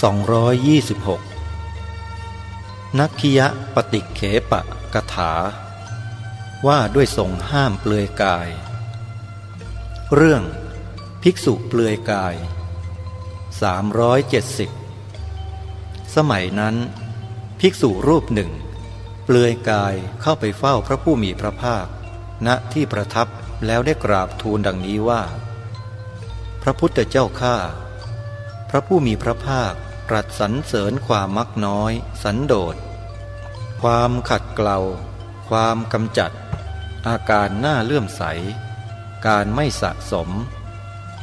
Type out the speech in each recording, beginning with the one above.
226 นักขิยะปฏิเขปะกถา ว่าด้วยทรงห้ามเปลือยกาย เรื่องภิกษุเปลือยกาย 370 สมัยนั้น ภิกษุรูปหนึ่ง เปลือยกายเข้าไปเฝ้าพระผู้มีพระภาค ณที่ประทับแล้วได้กราบทูลดังนี้ว่า พระพุทธเจ้าข้าพระผู้มีพระภาค ตรัสสรรเสริญความมักน้อย สันโดษ ความขัดเกลาความกำจัด อาการหน้าเลื่อมใส การไม่สะสม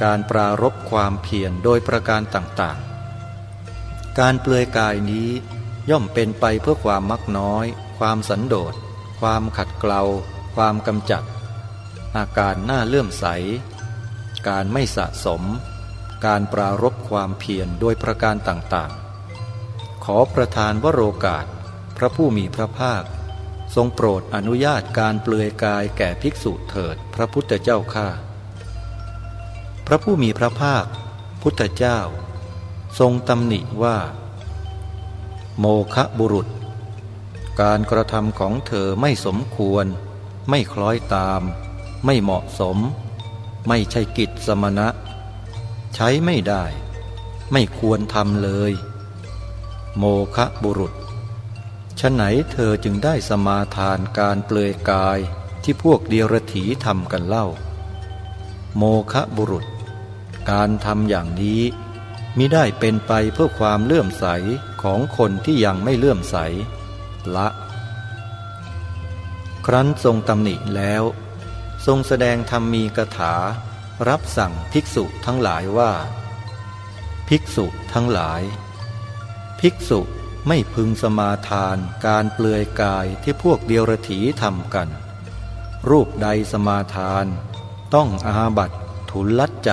การปรารบความเพียรโดยประการต่างๆ การเปลือยกายนี้ย่อมเป็นไปเพื่อความมักน้อย ความสันโดษ ความขัดเกลาความกำจัด อาการหน้าเลื่อมใส การไม่สะสม การปรารบความเพียรโดยประการต่างๆ ขอประทานวโรกาส พระผู้มีพระภาค ทรงโปรดอนุญาตการเปลือยกายแก่ภิกษุเถิดพระพุทธเจ้าข้าพระผู้มีพระภาค พุทธเจ้า ทรงตำหนิว่า โมคะบุรุษ การกระทำของเธอไม่สมควร ไม่คล้อยตาม ไม่เหมาะสม ไม่ใช่กิจสมณะ ใช้ไม่ได้ ไม่ควรทำเลย โมคะบุรุษฉะไหนเธอจึงได้สมาทานการเปลือยกายที่พวกเดียรถีทำกันเล่า โมคะบุรุษ การทำอย่างนี้มิได้เป็นไปเพื่อความเลื่อมใสของคนที่ยังไม่เลื่อมใส ละ ครั้นทรงตำหนิแล้ว ทรงแสดงธรรมมีกถา รับสั่งภิกษุทั้งหลายว่า ภิกษุทั้งหลาย ภิกษุไม่พึงสมาทานการเปลือยกายที่พวกเดียรถีทำกัน รูปใดสมาทาน ต้องอาบัตทุลลัดใจ